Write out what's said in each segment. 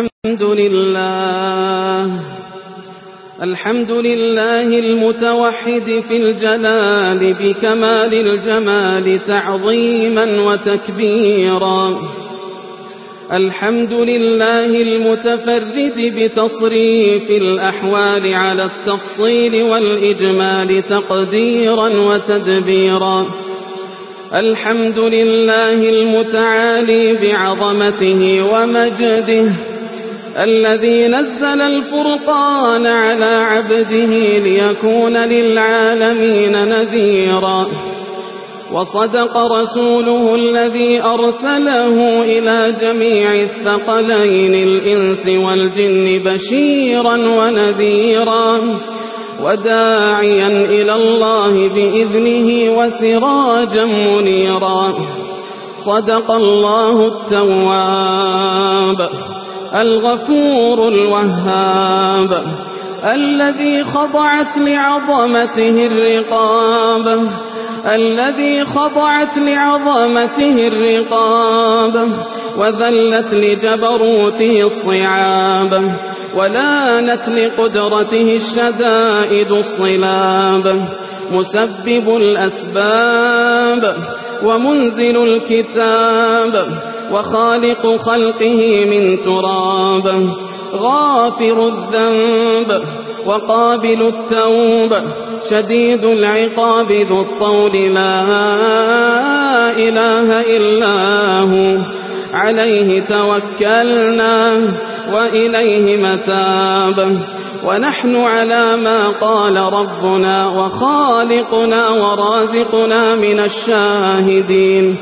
الحمد لله. الحمد لله المتوحد في الجلال بكمال الجمال تعظيما وتكبيرا. الحمد لله المتفرد بتصريف الأحوال على التفصيل والإجمال تقديرا وتدبيرا. الحمد لله المتعالي بعظمته ومجده الذي نزل الفرقان على عبده ليكون للعالمين نذيرا. وصدق رسوله الذي أرسله إلى جميع الثقلين الإنس والجن بشيرا ونذيرا. وداعيا إلى الله بإذنه وسراجا منيرا. صدق الله التواب. الغفور الوهاب الذي خضعت لعظمته الرقاب الذي خضعت لعظمته الرقاب وذلت لجبروته الصعاب ولانت لقدرته الشدائد الصلاب مسبب الأسباب ومنزل الكتاب وخالق خلقه من تراب. غافر الذنب وقابل التوب. شديد العقاب ذو الطول. لا إله إلا هو. عليه توكلنا وإليه متاب. ونحن على ما قال ربنا وخالقنا ورازقنا من الشاهدين.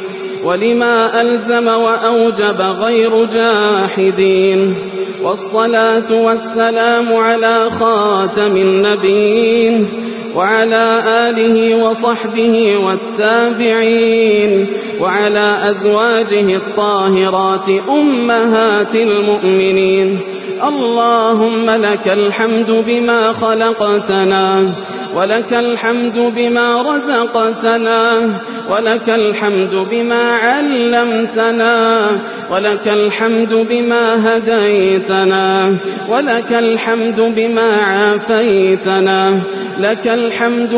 ولما ألزم وأوجب غير جاحدين والصلاة والسلام على خاتم النبيين وعلى آله وصحبه والتابعين وعلى أزواجه الطاهرات أمهات المؤمنين اللهم لك الحمد بما خلقتنا ولك الحمد بما رزقتنا ولك الحمد بما علمتنا ولك الحمد بما هديتنا ولك الحمد بما عافيتنا لك الحمد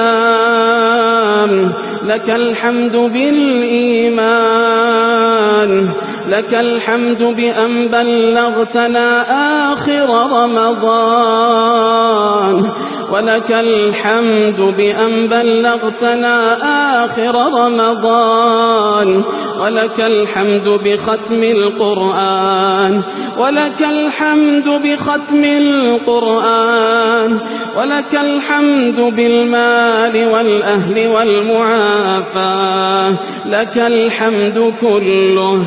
بالإسلام لك الحمد بالإيمان. لك الحمد بأن بلغتنا آخر رمضان. ولك الحمد بأن بلغتنا آخر رمضان. ولك الحمد بختم القرآن. ولك الحمد بختم القرآن. ولك الحمد بالمال والأهل والمعافاة. لك الحمد كله.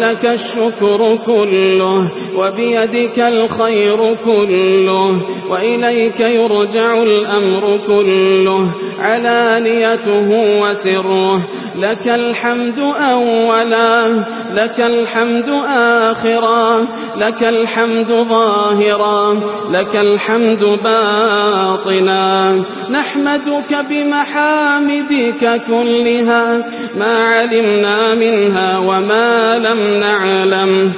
ولك الشكر كله وبيدك الخير كله وإليك يرجع الأمر كله علانيته وسره. لك الحمد أولا لك الحمد آخرا لك الحمد ظاهرا لك الحمد باطنا. نحمدك بمحامدك كلها ما علمنا منها وما لم لم نعلم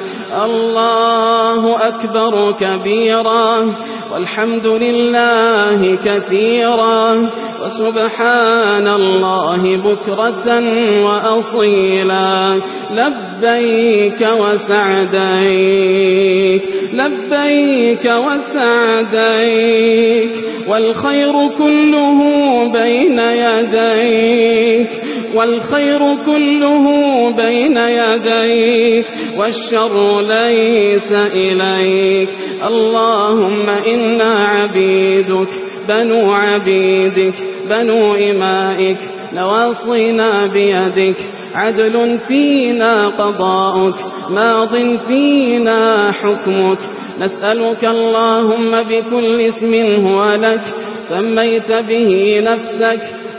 الله أكبر كبيرا والحمد لله كثيرا وسبحان الله بكرة وأصيلا لبيك وسعديك لبيك وسعديك والخير كله بين يديك والخير كله بين يديك والشر ليس إليك. اللهم إنا عبيدك بنو عبيدك بنو إمائك نواصينا بيدك. عدل فينا قضاؤك ماض فينا حكمك. نسألك اللهم بكل اسم هو لك سميت به نفسك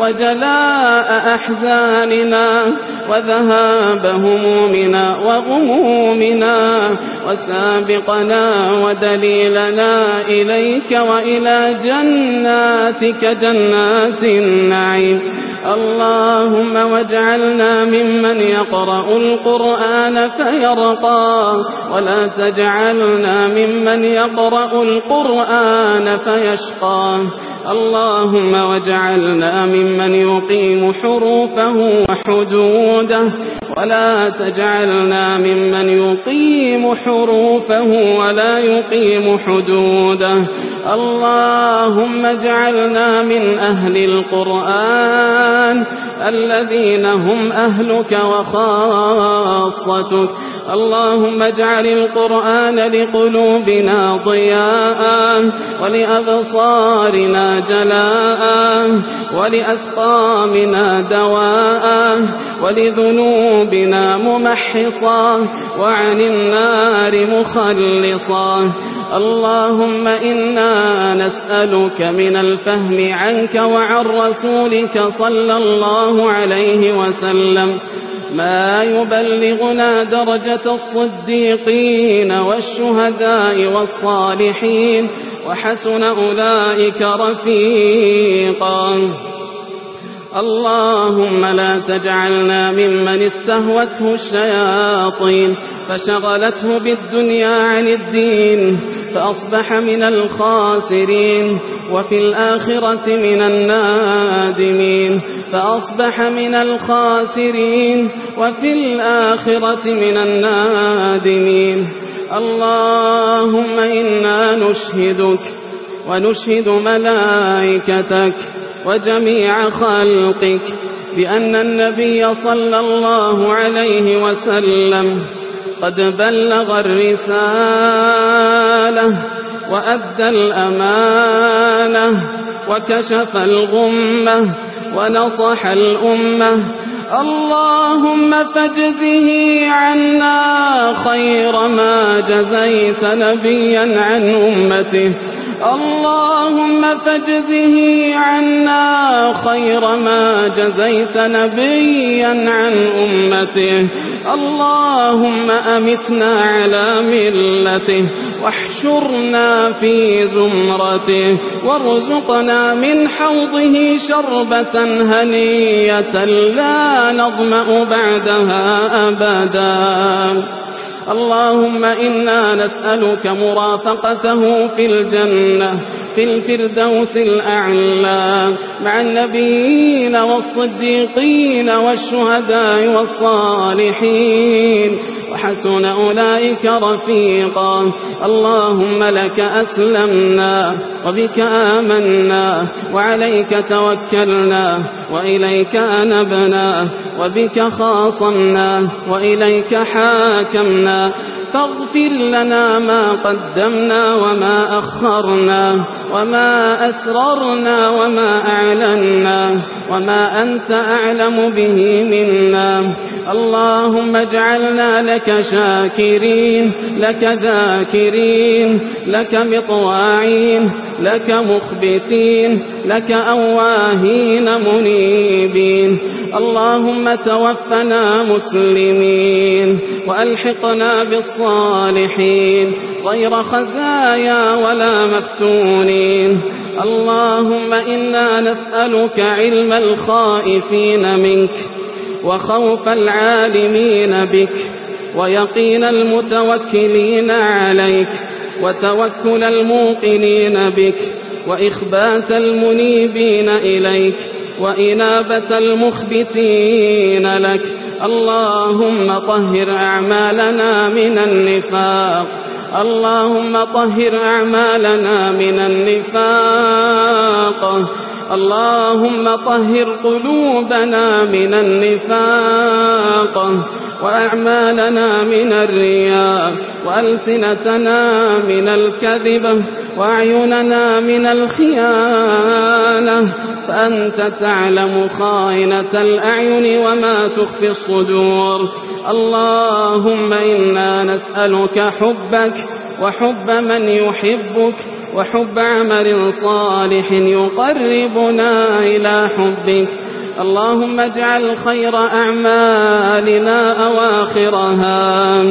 وجلاء أحزاننا وذهاب همومنا وغمومنا وسابقنا ودليلنا إليك وإلى جناتك جنات النعيم. اللهم واجعلنا ممن يقرأ القرآن فيرقى ولا تجعلنا ممن يقرأ القرآن فيشقى. اللهم واجعلنا ممن يقيم حروفه وحدوده ولا تجعلنا ممن يقيم حروفه ولا يقيم حدوده اللهم اجعلنا من أهل القرآن الذين هم أهلك وخاصتك اللهم اجعل القرآن لقلوبنا ضياء ولأبصارنا جلاء ولأسقامنا دواء ولذنوبنا ممحصا وعن النار مخلصا اللهم إنا نسألك من الفهم عنك وعن رسولك صلى الله عليه وسلم ما يبلغنا درجة الصديقين والشهداء والصالحين وحسن أولئك رفيقا. اللهم لا تجعلنا ممن استهوته الشياطين فشغلته بالدنيا عن الدين فأصبح من الخاسرين وفي الآخرة من النادمين فأصبح من الخاسرين وفي الآخرة من النادمين اللهم إنا نشهدك ونشهد ملائكتك وجميع خلقك بأن النبي صلى الله عليه وسلم قد بلغ الرسالة وأدى الأمانة وكشف الغمة ونصح الأمة. اللهم فاجزه عنا خير ما جزيت نبيا عن أمته. اللهم فاجزه عنا خير ما جزيت نبيا عن أمته. اللهم أمتنا على ملته واحشرنا في زمرته وارزقنا من حوضه شربة هنية لا نظمأ بعدها أبدا. اللهم إنا نسألك مرافقته في الجنة في الفردوس الأعلى مع النبيين والصديقين والشهداء والصالحين. وحسن أولئك رفيقا. اللهم لك أسلمنا وبك آمنا وعليك توكلنا وإليك أنبنا وبك خاصمنا وإليك حاكمنا. فاغفر لنا ما قدمنا وما أخرنا وما أسررنا وما أعلنا وما أنت أعلم به منا. اللهم اجعلنا لك شاكرين لك ذاكرين لك مطواعين لك مخبتين لك أواهين منيبين. اللهم توفنا مسلمين وألحقنا بالصالحين غير خزايا ولا مفتونين اللهم إنا نسألك علم الخائفين منك وخوف العالمين بك ويقين المتوكلين عليك وتوكل الموقنين بك وإخبات المنيبين إليك وإنابة المخبتين لك اللهم طهر أعمالنا من النفاق اللهم طهر أعمالنا من النفاق اللهم طهر قلوبنا من النفاق وأعمالنا من الرياء وألسنتنا من الكذب وعيننا من الخيانة فأنت تعلم خائنة الأعين وما تخفي الصدور اللهم إنا نسألك حبك وحب من يحبك وحب عمل صالح يقربنا إلى حبك. اللهم اجعل خير أعمالنا أواخرها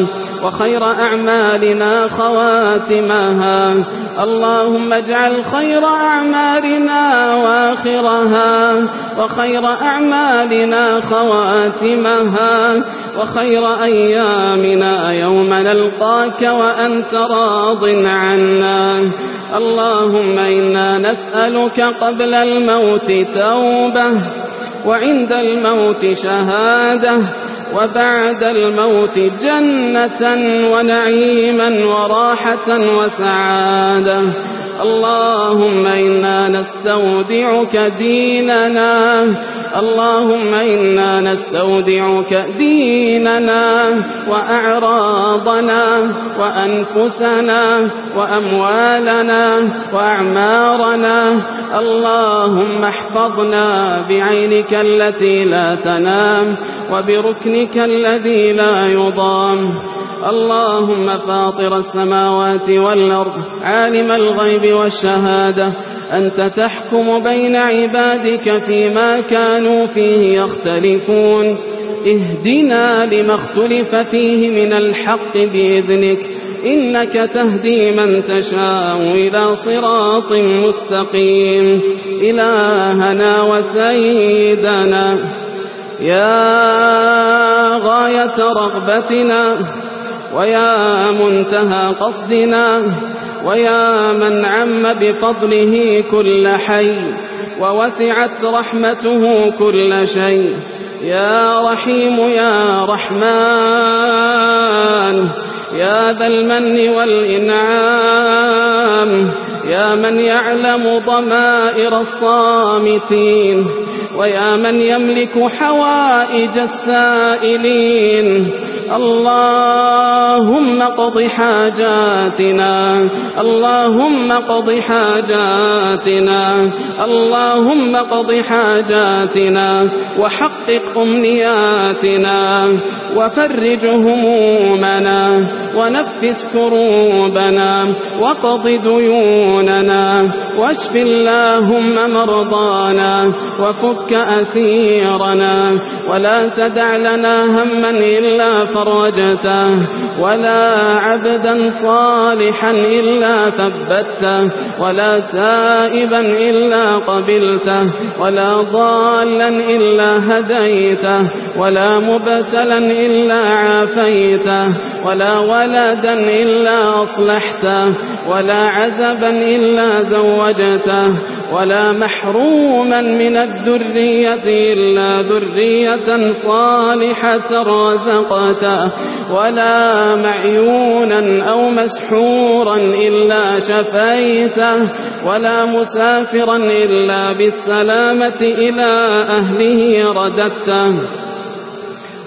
وخير أعمالنا خواتمها. اللهم اجعل خير أعمالنا واخرها وخير أعمالنا خواتمها وخير أيامنا يوم نلقاك وأنت راض عنا. اللهم إنا نسألك قبل الموت توبة وعند الموت شهادة وبعد الموت جنة ونعيما وراحة وسعادة اللهم إنا نستودعك ديننا. اللهم إنا نستودعك ديننا وأعراضنا وأنفسنا وأموالنا وأعمارنا. اللهم احفظنا بعينك التي لا تنام وبركنك الذي لا يضام. اللهم فاطر السماوات والأرض عالم الغيب والشهادة أنت تحكم بين عبادك فيما كانوا فيه يختلفون. اهدنا لما اختلف فيه من الحق بإذنك إنك تهدي من تشاء إلى صراط مستقيم. إلهنا وسيدنا يا غاية رغبتنا ويا منتهى قصدنا ويا من عم بفضله كل حي ووسعت رحمته كل شيء. يا رحيم يا رحمن يا ذا المن والإنعام يا من يعلم ضمائر الصامتين. ويا من يملك حوائج السائلين اللهم قض حاجاتنا اللهم قض حاجاتنا اللهم قض حاجاتنا وحقق أمنياتنا وفرج همومنا ونفس كروبنا وقض ديوننا واشف اللهم مرضانا وفك ربك أسيرنا ولا تدع لنا هما إلا فرجته ولا عبدا صالحا إلا ثبته ولا تائبا إلا قبلته ولا ضالا إلا هديته ولا مبتلا إلا عافيته ولا ولدا إلا أصلحته ولا عزبا إلا زوجته ولا محروما من الذرية إلا ذرية صالحة رازقته ولا معيونا أو مسحورا إلا شفيته ولا مسافرا إلا بالسلامة إلى أهله رددته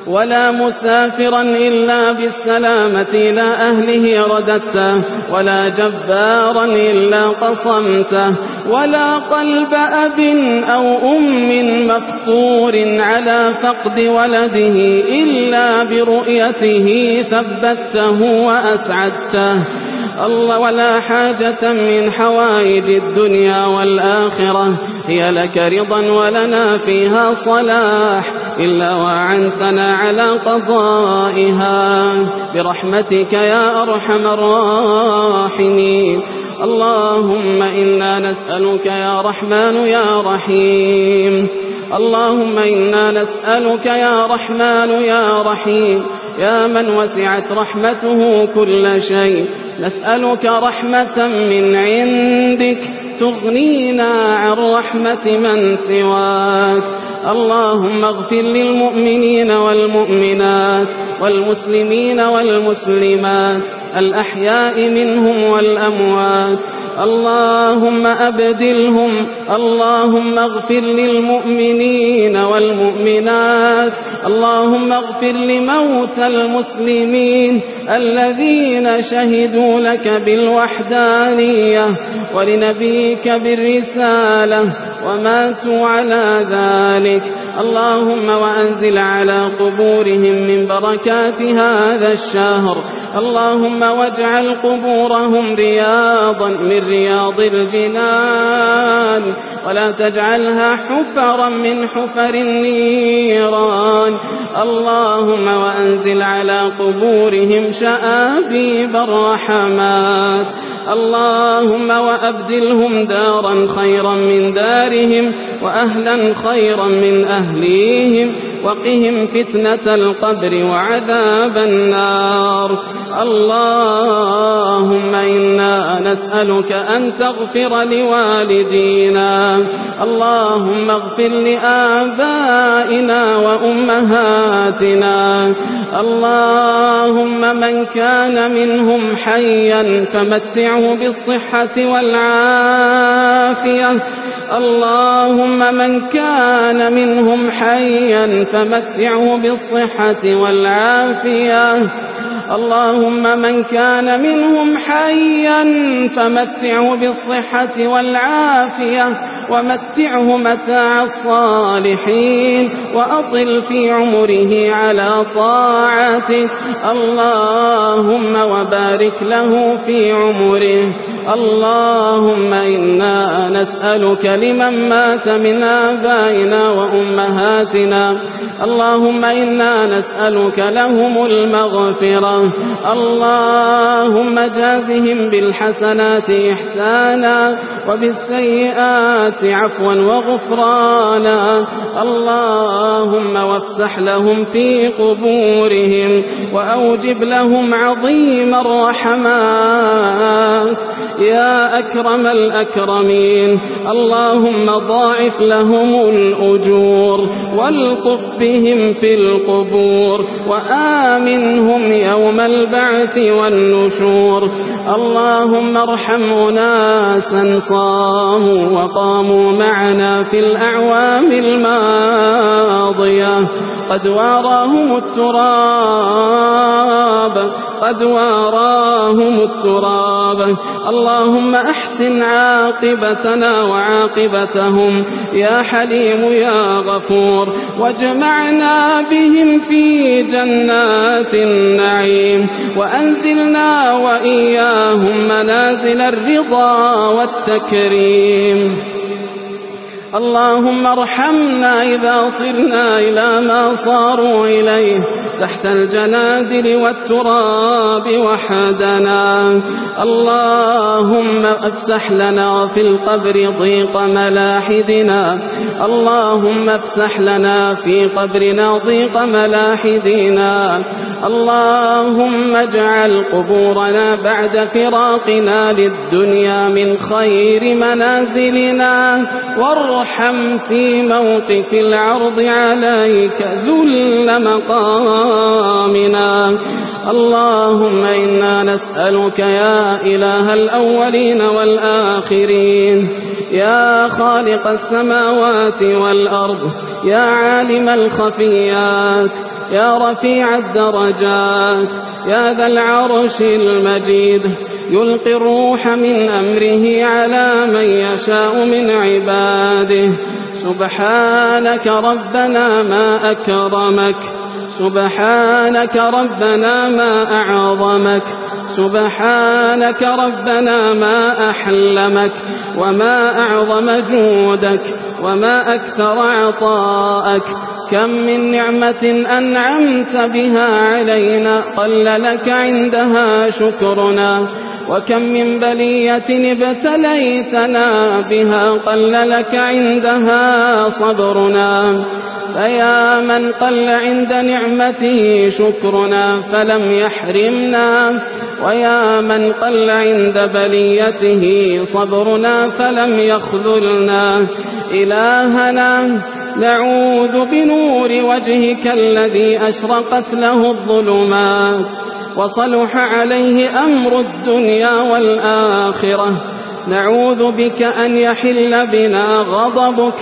ولا مسافرا إلا بالسلامة إلى أهله رددته ولا جبارا إلا قصمته ولا قلب أب أو أم مفتور على فقد ولده إلا برؤيته ثبته وأسعدته. الله ولا حاجة من حوائج الدنيا والآخرة هي لك رضا ولنا فيها صلاح. إلا وعنتنا على قضائها. برحمتك يا أرحم الراحمين. اللهم إنا نسألك يا رحمن يا رحيم. اللهم إنا نسألك يا رحمن يا رحيم. يا من وسعت رحمته كل شيء. نسألك رحمة من عندك. تغنينا عن رحمة من سواك. اللهم اغفر للمؤمنين والمؤمنات والمسلمين والمسلمات الأحياء منهم والأموات اللهم أبدلهم اللهم اغفر للمؤمنين والمؤمنات اللهم اغفر لموتى المسلمين الذين شهدوا لك بالوحدانية ولنبيك بالرسالة وماتوا على ذلك. اللهم وأنزل على قبورهم من بركات هذا الشهر. اللهم واجعل قبورهم رياضا من رياض الجنان ولا تجعلها حفرا من حفر النيران. اللهم وأنزل على قبورهم شآبي برحمات اللهم وأبدلهم دارا خيرا من دارهم وأهلا خيرا من أهليهم وقهم فتنة القبر وعذاب النار. اللهم إنا نسألك أن تغفر لوالدينا. اللهم اغفر لآبائنا وأمهاتنا. اللهم من كان منهم حيا فمتعه بالصحة والعافية. اللهم من كان منهم حيا فمتعه بالصحة والعافية. اللهم من كان منهم حيا فمتعه بالصحة والعافية ومتعه متاع الصالحين وأطل في عمره على طاعتك اللهم وبارك له في عمره. اللهم إنا نسألك لمن مات من آبائنا وأمهاتنا اللهم إنا نسألك لهم المغفرة اللهم جازهم بالحسنات إحسانا وبالسيئات عفوا وغفرانا اللهم وافسح لهم في قبورهم وأوجب لهم عظيم الرحمات يا أكرم الأكرمين اللهم ضاعف لهم الأجور والقف بهم في القبور وآمنهم يوم البعث والنشور. اللهم ارحم أناسا صاموا وقاموا معنا في الأعوام الماضية. قد واراهم التراب قد واراهم التراب. اللهم أحسن عاقبتنا وعاقبتهم. يا حليم يا غفور. واجمعنا بهم في جنات النعيم. وأنزلنا وإياهم منازل الرضا والتكريم. اللهم ارحمنا إذا صرنا إلى ما صاروا إليه تحت الجنادل والتراب وحدنا. اللهم افسح لنا في القبر ضيق ملاحدنا. اللهم افسح لنا في قبرنا ضيق ملاحدنا. اللهم اجعل قبورنا بعد فراقنا للدنيا من خير منازلنا. والرحمة ارحم في موقف العرض عليك ذل مقامنا. اللهم إنا نسألك يا إله الأولين والآخرين يا خالق السماوات والأرض يا عالم الخفيات يا رفيع الدرجات يا ذا العرش المجيد. يلقي الروح من أمره على من يشاء من عباده. سبحانك ربنا ما أكرمك. سبحانك ربنا ما أعظمك. سبحانك ربنا ما أحلمك. وما أعظم جودك. وما أكثر عطاءك. كم من نعمة أنعمت بها علينا قل لك عندها شكرنا. وكم من بلية ابتليتنا بها قل لك عندها صبرنا. فيا من قل عند نعمته شكرنا فلم يحرمنا. ويا من قل عند بليته صبرنا فلم يخذلنا. إلهنا نعوذ بنور وجهك الذي أشرقت له الظلمات وصلح عليه أمر الدنيا والآخرة. نعوذ بك أن يحل بنا غضبك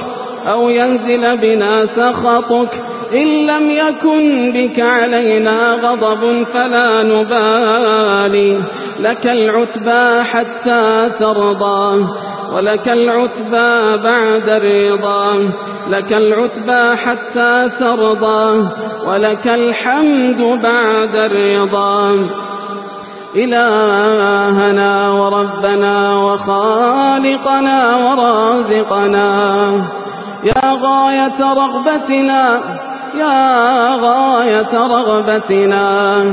أو ينزل بنا سخطك. إن لم يكن بك علينا غضب فلا نبالي. لك العتبى حتى ترضاه ولك العتبى بعد الرضا لك العتبى حتى ترضى ولك الحمد بعد الرضا إلهنا وربنا وخالقنا ورازقنا. يا غاية رغبتنا يا غاية رغبتنا.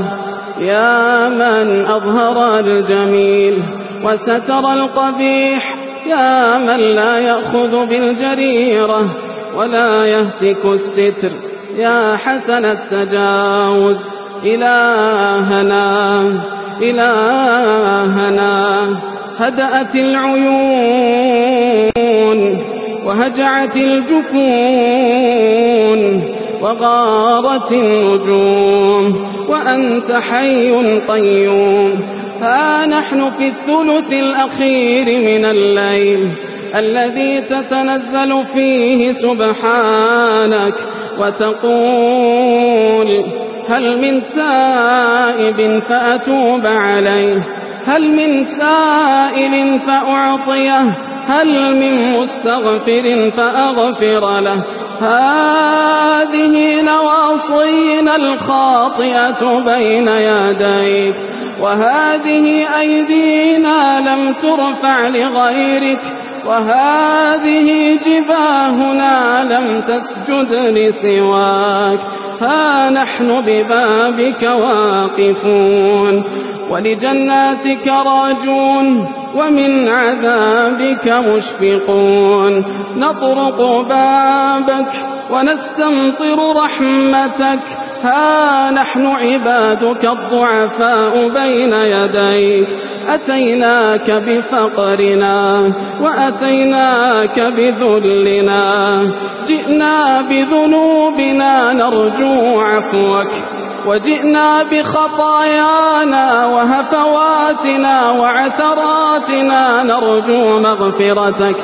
يا من أظهر الجميل وستر القبيح يا من لا يأخذ بالجريرة ولا يهتك الستر يا حسن التجاوز إلهنا إلهنا. هدأت العيون وهجعت الجفون وغارت النجوم وأنت حي قيوم. ها نحن في الثلث الأخير من الليل الذي تتنزل فيه سبحانك وتقول هل من سائب فأتوب عليه؟ هل من سائل فأعطيه؟ هل من مستغفر فأغفر له؟ هذه نواصينا الخاطئة بين يديك وهذه أيدينا لم ترفع لغيرك وهذه جباهنا لم تسجد لسواك ها نحن ببابك واقفون ولجناتك راجون ومن عذابك مشفقون نطرق بابك ونستمطر رحمتك ها نحن عبادك الضعفاء بين يديك أتيناك بفقرنا وأتيناك بذلنا جئنا بذنوبنا نرجو عفوك وجئنا بخطايانا وهفواتنا وعثراتنا نرجو مغفرتك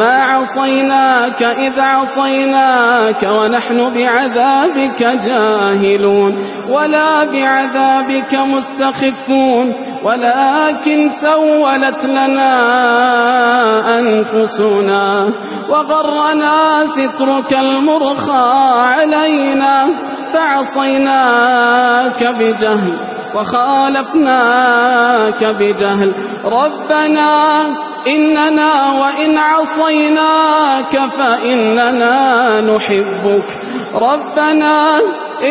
ما عصيناك إذ عصيناك ونحن بعذابك جاهلون ولا بعذابك مستخفون ولكن سولت لنا أنفسنا وغرنا سترك المرخى علينا فعصيناك بجهل وخالفناك بجهل ربنا إننا وإن عصيناك فإننا نحبك. ربنا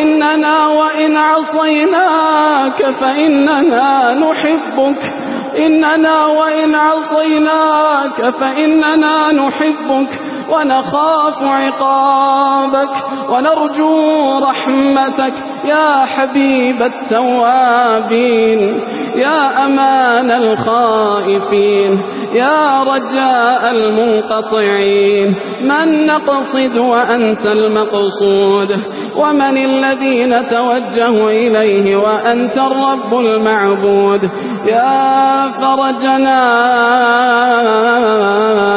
إننا وإن عصيناك فإننا نحبك. إننا وإن عصيناك فإننا نحبك. ونخاف عقابك ونرجو رحمتك. يا حبيب التوابين يا أمان الخائفين يا رجاء المنقطعين. من نقصد وأنت المقصود ومن الذين توجه إليه وأنت الرب المعبود. يا فرجنا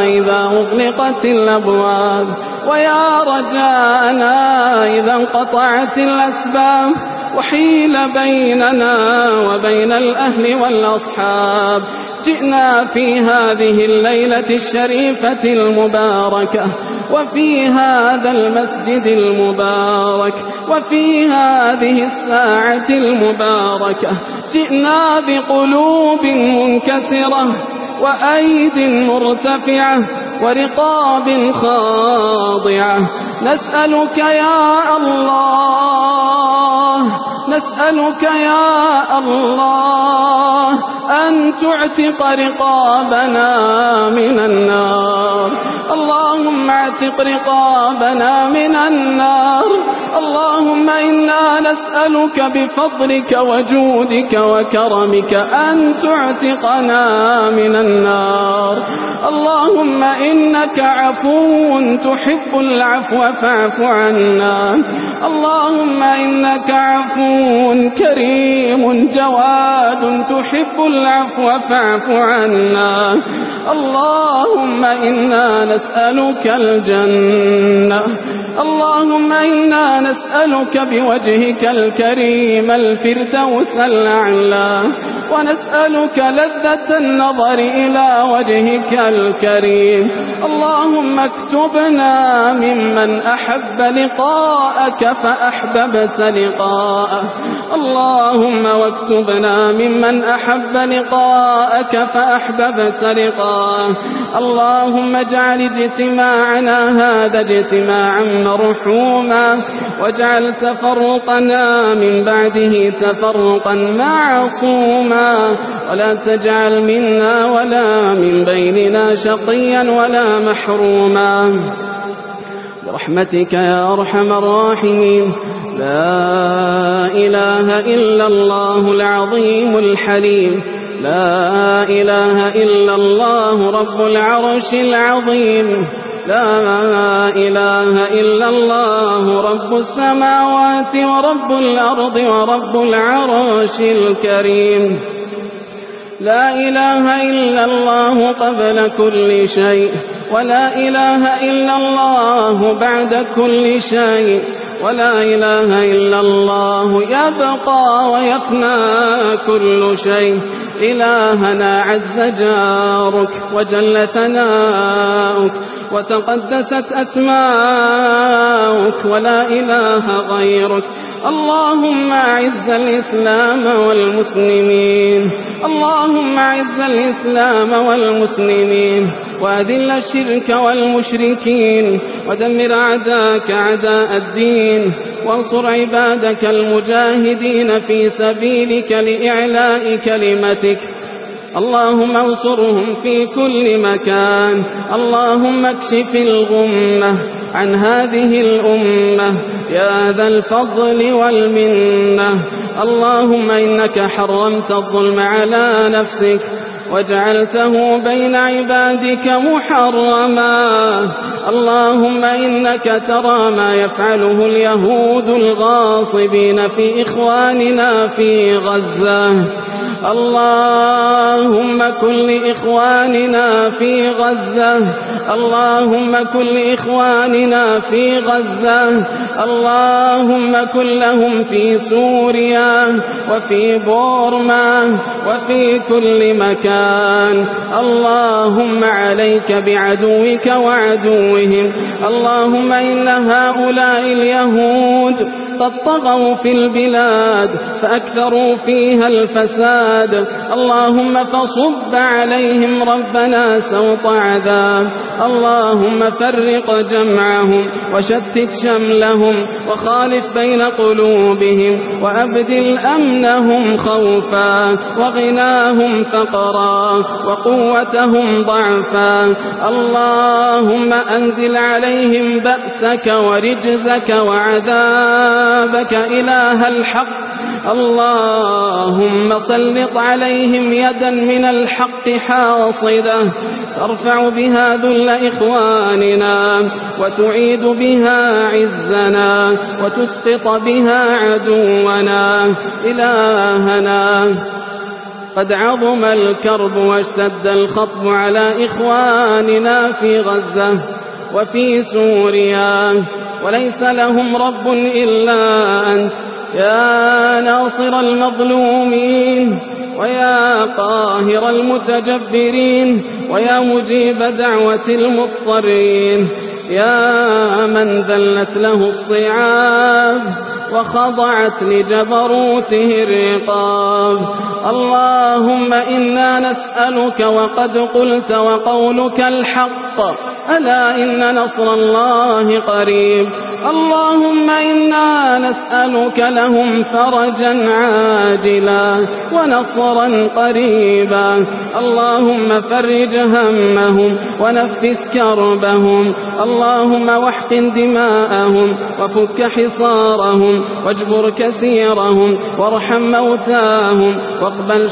إذا أغلقت الأبواب الأبواب. ويا رجانا إذا انقطعت الأسباب وحيل بيننا وبين الأهل والأصحاب. جئنا في هذه الليلة الشريفة المباركة وفي هذا المسجد المبارك وفي هذه الساعة المباركة. جئنا بقلوب منكسرة وأيد مرتفعة ورقاب خاضعة. نسألك يا الله نسألك يا الله أن تعتق رقابنا من النار. اللهم اعتق رقابنا من النار. اللهم إنا نسألك بفضلك وجودك وكرمك أن تعتقنا من النار. اللهم إنك عفو تحب العفو فاعف عنا. اللهم إنك عفو عليم كريم جواد تحب العفو فاعف عنا. اللهم إنا نسألك الجنة. اللهم إنا نسألك بوجهك الكريم الفردوس الأعلى. ونسألك لذة النظر إلى وجهك الكريم. اللهم اكتبنا ممن أحب لقاءك فأحببت لقاءه. اللهم واكتبنا ممن أحب لقاءك فأحببت لقاه. اللهم اجعل اجتماعنا هذا اجتماعا مرحوما. واجعل تفرقنا من بعده تفرقا معصوما. ولا تجعل منا ولا من بيننا شقيا ولا محروما. برحمتك يا أرحم الراحمين. لا إله إلا الله العظيم الحليم. لا إله إلا الله رب العرش العظيم. لا إله إلا الله رب السماوات ورب الأرض ورب العرش الكريم. لا إله إلا الله قبل كل شيء. ولا إله إلا الله بعد كل شيء. ولا إله إلا الله يبقى ويفنى كل شيء. إلهنا عز جارك وجل ثناؤك وتقدست أسماؤك ولا إله غيرك. اللهم أعز الإسلام والمسلمين. اللهم أعز الإسلام والمسلمين. وأذل الشرك والمشركين. ودمر أعداءك أعداء الدين. وانصر عبادك المجاهدين في سبيلك لإعلاء كلمتك اللهم انصرهم في كل مكان. اللهم اكشف الغمة. عن هذه الأمة يا ذا الفضل والمنة. اللهم إنك حرمت الظلم على نفسك وجعلته بين عبادك محرما. اللهم إنك ترى ما يفعله اليهود الغاصبين في إخواننا في غزة. اللهم كل إخواننا في غزة. اللهم كل إخواننا في غزة. اللهم كلهم في سوريا وفي بورما وفي كل مكان. الإيمان اللهم عليك بعدوك وعدوهم. اللهم إن هؤلاء اليهود فطغوا في البلاد فأكثروا فيها الفساد. اللهم فصب عليهم ربنا سوط عذاب. اللهم فرق جمعهم وشتت شملهم وخالف بين قلوبهم وأبدل أمنهم خوفا وغناهم فقرا وقوتهم ضعفا. اللهم أنزل عليهم بأسك ورجزك وعذاب. كتابك إله الحق اللهم سلط عليهم يدا من الحق حاصدة ترفع بها ذل إخواننا وتعيد بها عزنا وتسقط بها عدونا إلهنا قد عظم الكرب واشتد الخطب على إخواننا في غزة وفي سوريا وليس لهم رب إلا أنت. يا ناصر المظلومين ويا قاهر المتجبرين ويا مجيب دعوة المضطرين. يا من ذلت له الصعاب وخضعت لجبروته الرقاب. اللهم إنا نسألك وقد قلت وقولك الحق. ألا إن نصر الله قريب؟ اللهم إنا نسألك لهم فرجا عاجلا ونصرا قريبا. اللهم فرج همهم ونفس كربهم. اللهم وحق دماءهم وفك حصارهم واجبر كثيرهم وارحم موتاهم واقبل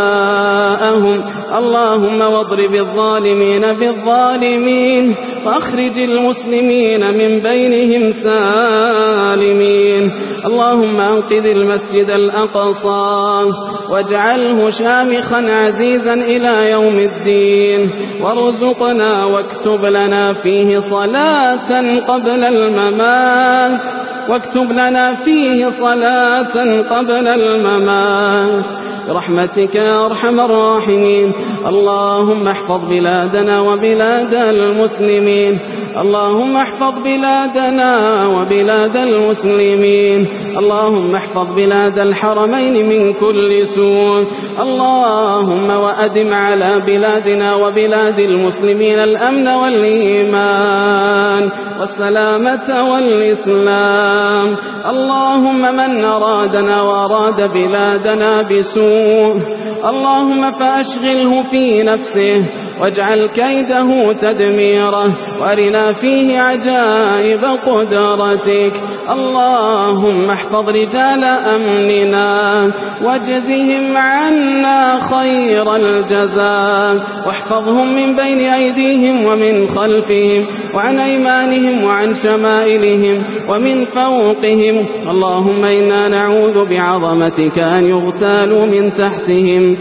شهداءهم اللهم واضرب الظالمين بالظالمين واخرج المسلمين من بينهم سالمين اللهم أنقذ المسجد الأقصى واجعله شامخا عزيزا إلى يوم الدين وارزقنا واكتب لنا فيه صلاة قبل الممات. واكتب لنا فيه صلاة قبل الممات. برحمتك يا أرحم الراحمين. اللهم احفظ بلادنا وبلاد المسلمين. اللهم احفظ بلادنا وبلاد المسلمين. اللهم احفظ بلاد الحرمين من كل سوء. اللهم وأدم على بلادنا وبلاد المسلمين الأمن والإيمان. والإيمان والسلامة والإسلام. اللهم من أرادنا وأراد بلادنا بسوء. اللهم فأشغله في نفسه. واجعل كيده تدميره وارنا فيه عجائب قدرتك. اللهم احفظ رجال أمننا واجزهم عنا خير الجزاء. واحفظهم من بين أيديهم ومن خلفهم وعن أيمانهم وعن شمائلهم ومن فوقهم. اللهم إنا نعوذ بعظمتك أن يغتالوا من تحتهم.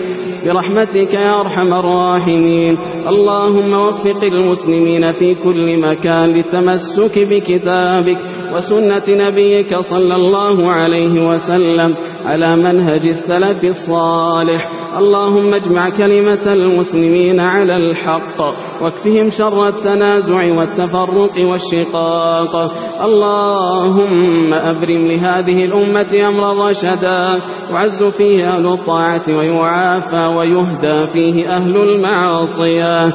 برحمتك يا أرحم الراحمين. اللهم وفق المسلمين في كل مكان للتمسك بكتابك وسنة نبيك صلى الله عليه وسلم على منهج السلف الصالح. اللهم اجمع كلمة المسلمين على الحق. واكفهم شر التنازع والتفرق والشقاق. اللهم أبرم لهذه الأمة أمر رشدا. يعز فيه أهل الطاعة ويعافى ويهدى فيه أهل المعاصية.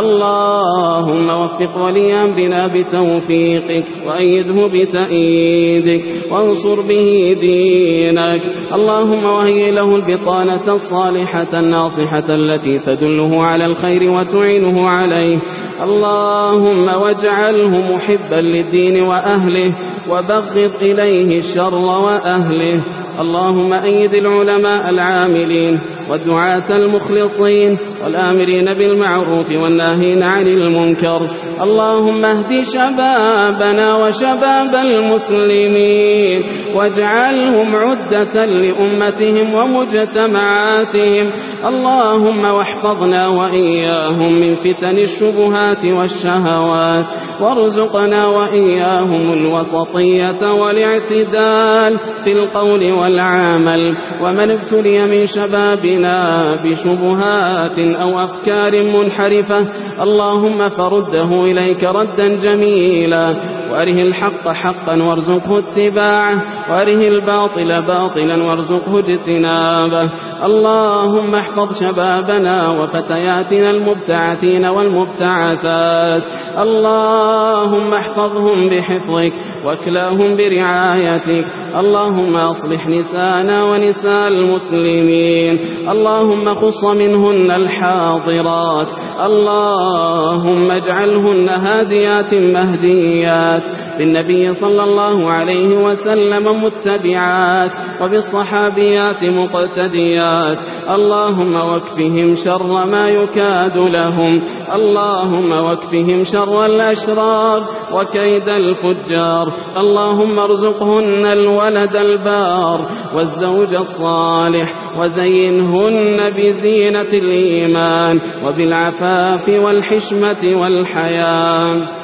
اللهم وفق ولي أمرنا بتوفيقك وأيده بتأييدك وانصر به دينك اللهم وهي له البطانة الصالحة الناصحة التي تدله على الخير وتعينه عليه اللهم واجعله محبا للدين وأهله وبغض إليه الشر وأهله اللهم أيد العلماء العاملين والدعاة المخلصين والآمرين بالمعروف والناهين عن المنكر. اللهم اهد شبابنا وشباب المسلمين واجعلهم عدة لأمتهم ومجتمعاتهم. اللهم واحفظنا وإياهم من فتن الشبهات والشهوات. وارزقنا وإياهم الوسطية والاعتدال في القول والعمل. ومن ابتلي من شبابنا بشبهات أو أفكار منحرفة. اللهم فرده إليك ردا جميلا. وأره الحق حقا وارزقه اتباعه. وأره الباطل باطلا وارزقه اجتنابه. اللهم احفظ شبابنا وفتياتنا المبتعثين والمبتعثات. اللهم احفظهم بحفظك واكلاهم برعايتك. اللهم اصلح نسانا ونساء المسلمين. اللهم خص منهن الحاضرات. اللهم اجعلهن هاديات مهديات. بالنبي صلى الله عليه وسلم متبعات وبالصحابيات مقتديات. اللهم وكفهم شر ما يكاد لهم. اللهم وكفهم شر الأشرار وكيد الفجار. اللهم ارزقهن الولد البار والزوج الصالح وزينهن بزينة الإيمان وبالعفاف والحشمة والحياة.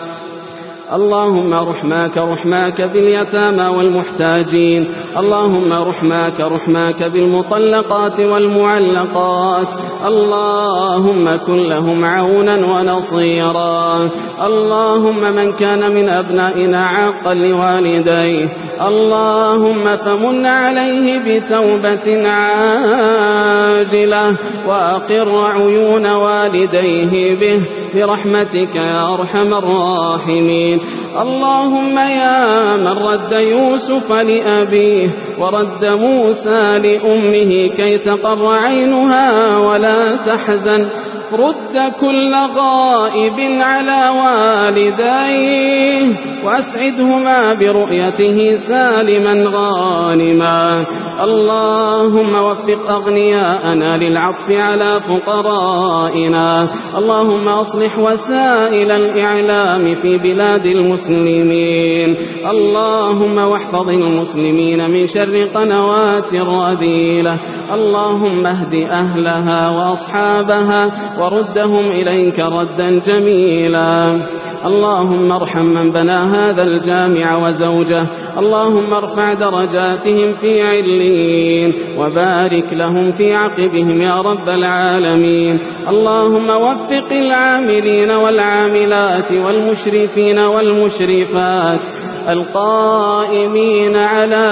اللهم رحماك رحماك باليتامى والمحتاجين. اللهم رحماك رحماك بالمطلقات والمعلقات. اللهم كن لهم عونا ونصيرا. اللهم من كان من أبنائنا عاقا لوالديه. اللهم فمن عليه بتوبة عاجلة وأقر عيون والديه به. برحمتك يا أرحم الراحمين. اللهم يا من رد يوسف لأبيه ورد موسى لأمه كي تقر عينها ولا تحزن رد كل غائب على والديه وأسعدهما برؤيته سالما غانما. اللهم وفق أغنياءنا للعطف على فقرائنا. اللهم أصلح وسائل الإعلام في بلاد المسلمين. اللهم واحفظ المسلمين من شر قنوات الرذيلة اللهم اهد أهلها وأصحابها وردهم إليك ردا جميلا. اللهم ارحم من بنى هذا الجامع وزوجه. اللهم ارفع درجاتهم في علين وبارك لهم في عقبهم يا رب العالمين. اللهم وفق العاملين والعاملات والمشرفين والمشرفات. القائمين على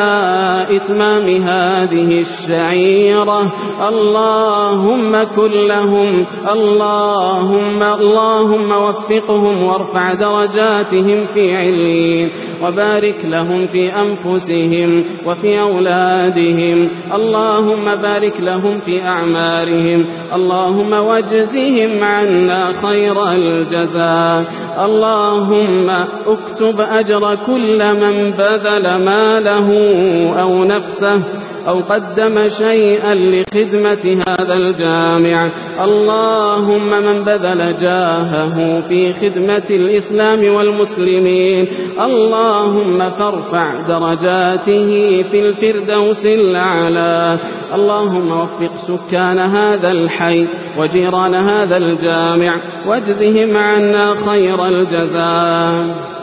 إتمام هذه الشعيرة. اللهم كلهم اللهم اللهم وفقهم وارفع درجاتهم في علين وبارك لهم في أنفسهم وفي أولادهم. اللهم بارك لهم في أعمارهم. اللهم واجزهم عنا خير الجزاء. اللهم اكتب أجر كل من بذل ماله أو نفسه. أو قدم شيئا لخدمة هذا الجامع. اللهم من بذل جاهه في خدمة الإسلام والمسلمين. اللهم فارفع درجاته في الفردوس الأعلى. اللهم وفق سكان هذا الحي وجيران هذا الجامع. واجزهم عنا خير الجزاء.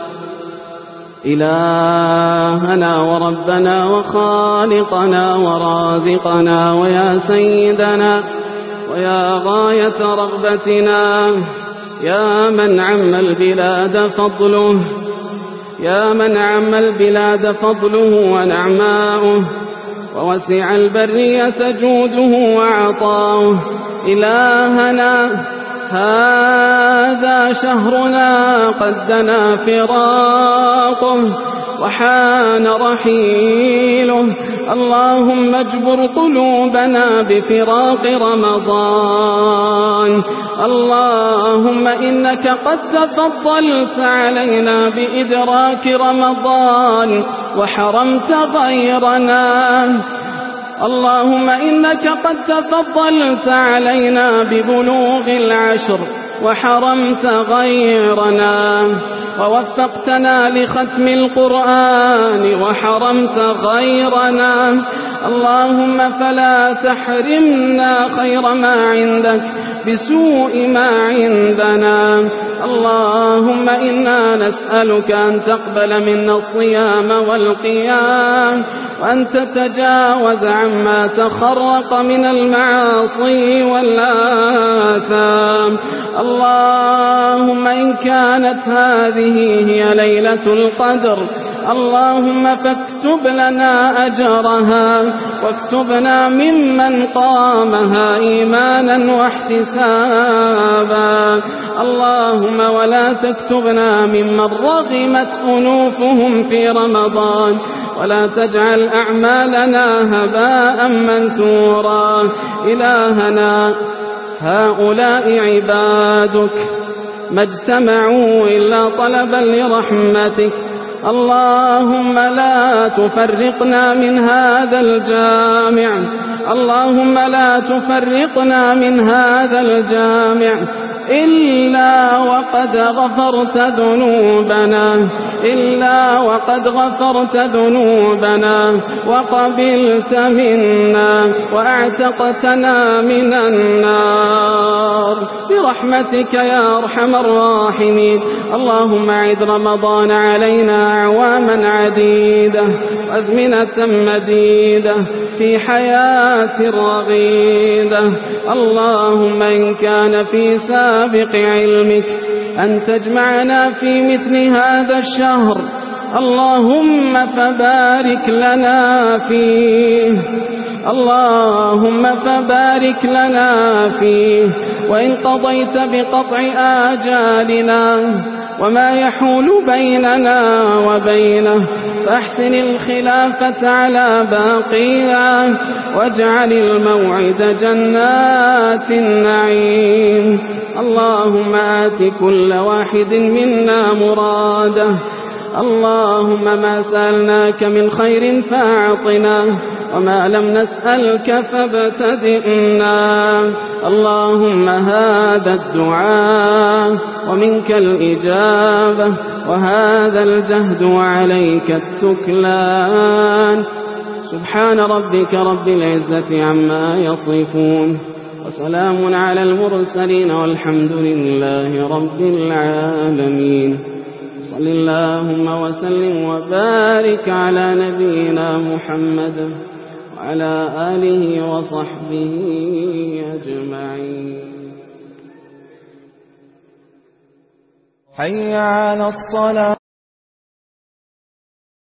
إلهنا وربنا وخالقنا ورازقنا ويا سيدنا ويا غاية رغبتنا يا من عم البلاد فضله يا من عم البلاد فضله ونعماؤه ووسع البرية جوده وعطاؤه إلهنا هذا شهرنا قد دنا فراقه وحان رحيله. اللهم اجبر قلوبنا بفراق رمضان. اللهم إنك قد تفضلت علينا بإدراك رمضان وحرمت غيرنا. اللهم إنك قد تفضلت علينا ببلوغ العشر. وحرمت غيرنا ووفقتنا لختم القرآن وحرمت غيرنا. اللهم فلا تحرمنا خير ما عندك بسوء ما عندنا. اللهم إنا نسألك أن تقبل منا الصيام والقيام وأن تتجاوز عما تخرق من المعاصي والآثام. اللهم إن كانت هذه هي ليلة القدر اللهم فاكتب لنا أجرها واكتبنا ممن قامها إيمانا واحتسابا. اللهم ولا تكتبنا ممن رغمت أنوفهم في رمضان ولا تجعل أعمالنا هباء منثورا. إلهنا هؤلاء عبادك ما اجتمعوا إلا طلبا لرحمتك. اللهم لا تفرقنا من هذا الجامع. اللهم لا تفرقنا من هذا الجامع. إلا وقد غفرت ذنوبنا إلا وقد غفرت ذنوبنا وقبلت منا واعتقتنا من النار. برحمتك يا أرحم الراحمين. اللهم عد رمضان علينا أعواما عديدة أزمنة مديدة في حياة رغيدة اللهم إن كان في سائر سابق علمك أن تجمعنا في مثل هذا الشهر. اللهم فبارك لنا فيه. اللهم فبارك لنا فيه. وإن قضيت بقطع آجالنا. وما يحول بيننا وبينه فاحسن الخلافة على باقيها واجعل الموعد جنات النعيم اللهم آت كل واحد منا مراده اللهم ما سألناك من خير فاعطناه وما لم نسألك فابتدئنا اللهم هذا الدعاء ومنك الإجابة وهذا الجهد وعليك التكلان. سبحان ربك رب العزة عما يصفون. وسلام على المرسلين والحمد لله رب العالمين. صل اللهم وسلم وبارك على نبينا محمد. وعلى آله وصحبه أجمعين. حي على الصلاة.